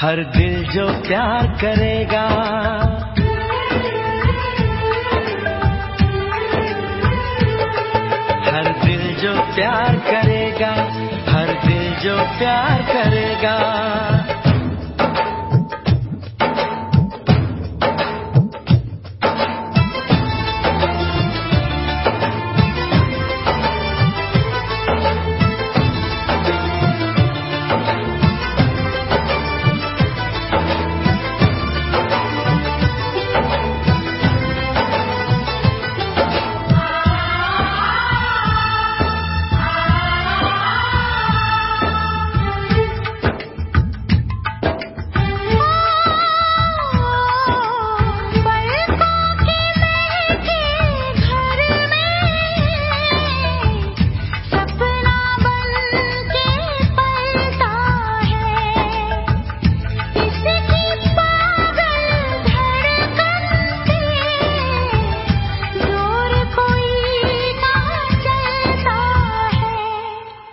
हर दिल जो प्यार करेगा। हर दिल जो प्यार करेगा, हर दिल जो प्यार करेगा।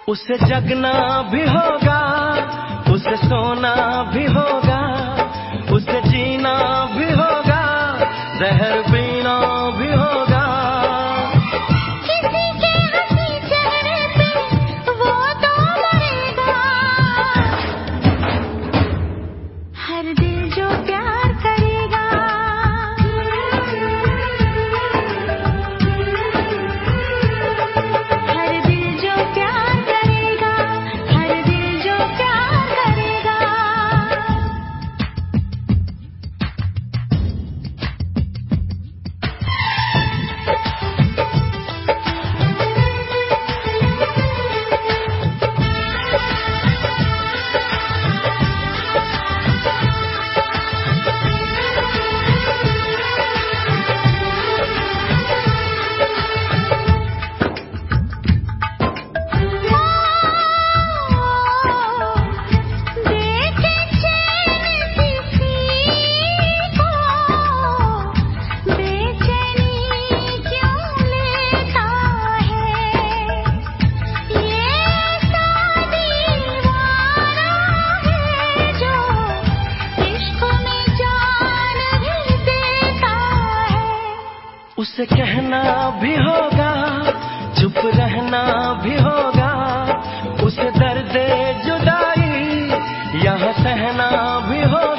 उसे जगना भी होगा उसे सोना भी होगा। से कहना भी होगा, चुप रहना भी होगा, उस दर्द जुदाई यहाँ सहना भी होगा।